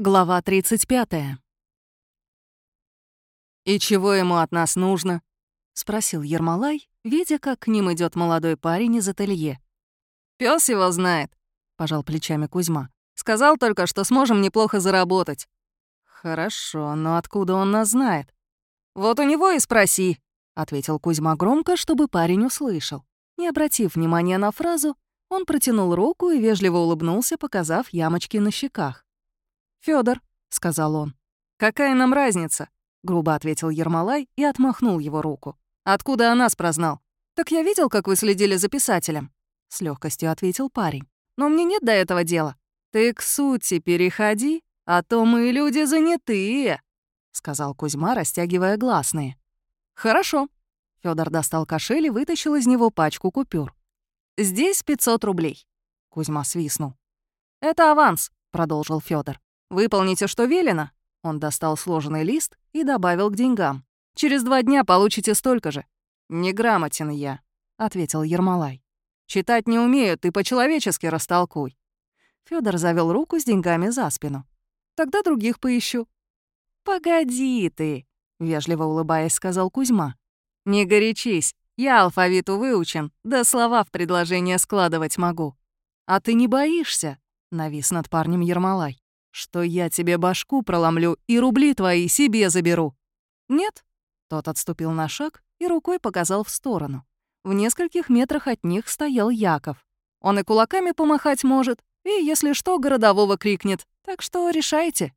Глава 35. «И чего ему от нас нужно?» — спросил Ермолай, видя, как к ним идет молодой парень из ателье. Пес его знает», — пожал плечами Кузьма. «Сказал только, что сможем неплохо заработать». «Хорошо, но откуда он нас знает?» «Вот у него и спроси», — ответил Кузьма громко, чтобы парень услышал. Не обратив внимания на фразу, он протянул руку и вежливо улыбнулся, показав ямочки на щеках. Федор, сказал он. «Какая нам разница?» — грубо ответил Ермолай и отмахнул его руку. «Откуда о нас прознал?» «Так я видел, как вы следили за писателем», — с легкостью ответил парень. «Но мне нет до этого дела». «Ты к сути переходи, а то мы люди занятые», — сказал Кузьма, растягивая гласные. «Хорошо». Федор достал кошель и вытащил из него пачку купюр. «Здесь 500 рублей», — Кузьма свистнул. «Это аванс», — продолжил Федор. Выполните, что велено». Он достал сложенный лист и добавил к деньгам. «Через два дня получите столько же». «Неграмотен я», — ответил Ермолай. «Читать не умею, ты по-человечески растолкуй». Федор завел руку с деньгами за спину. «Тогда других поищу». «Погоди ты», — вежливо улыбаясь, сказал Кузьма. «Не горячись, я алфавиту выучен, да слова в предложение складывать могу». «А ты не боишься?» — навис над парнем Ермолай что я тебе башку проломлю и рубли твои себе заберу». «Нет». Тот отступил на шаг и рукой показал в сторону. В нескольких метрах от них стоял Яков. Он и кулаками помахать может, и, если что, городового крикнет. Так что решайте.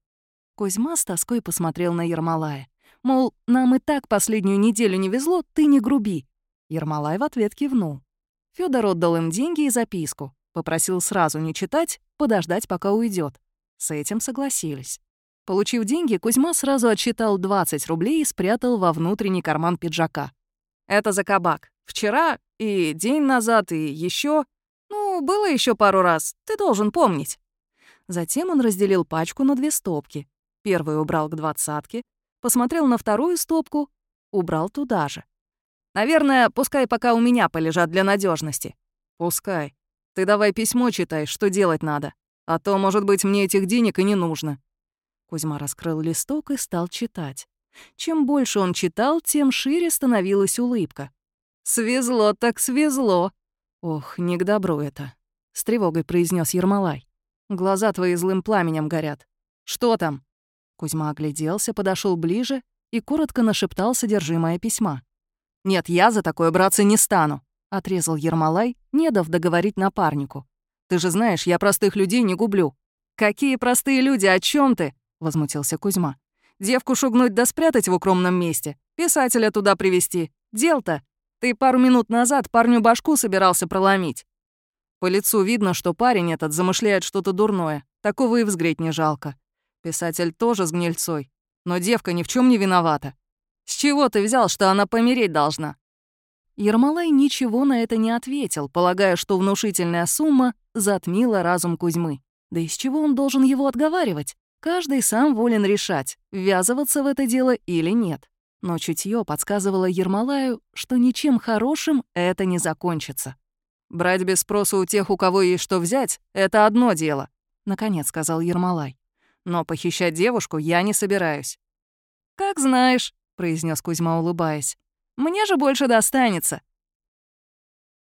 Кузьма с тоской посмотрел на Ермолая. Мол, нам и так последнюю неделю не везло, ты не груби. Ермолай в ответ кивнул. Федор отдал им деньги и записку. Попросил сразу не читать, подождать, пока уйдет. С этим согласились. Получив деньги, Кузьма сразу отсчитал 20 рублей и спрятал во внутренний карман пиджака. «Это за кабак. Вчера и день назад, и еще. Ну, было еще пару раз. Ты должен помнить». Затем он разделил пачку на две стопки. Первую убрал к двадцатке, посмотрел на вторую стопку, убрал туда же. «Наверное, пускай пока у меня полежат для надежности. «Пускай. Ты давай письмо читай, что делать надо». А то, может быть, мне этих денег и не нужно». Кузьма раскрыл листок и стал читать. Чем больше он читал, тем шире становилась улыбка. «Свезло так свезло!» «Ох, не к добру это», — с тревогой произнес Ермолай. «Глаза твои злым пламенем горят. Что там?» Кузьма огляделся, подошел ближе и коротко нашептал содержимое письма. «Нет, я за такое браться не стану», — отрезал Ермолай, не дав договорить напарнику. Ты же знаешь, я простых людей не гублю». «Какие простые люди, о чем ты?» — возмутился Кузьма. «Девку шугнуть да спрятать в укромном месте, писателя туда привести. Дел-то. Ты пару минут назад парню башку собирался проломить». По лицу видно, что парень этот замышляет что-то дурное. Такого и взгреть не жалко. Писатель тоже с гнильцой. Но девка ни в чем не виновата. С чего ты взял, что она помереть должна? Ермолай ничего на это не ответил, полагая, что внушительная сумма затмила разум Кузьмы. Да из чего он должен его отговаривать? Каждый сам волен решать, ввязываться в это дело или нет. Но чутье подсказывало Ермолаю, что ничем хорошим это не закончится. «Брать без спроса у тех, у кого есть что взять, — это одно дело», — наконец сказал Ермолай. «Но похищать девушку я не собираюсь». «Как знаешь», — произнес Кузьма, улыбаясь. Мне же больше достанется.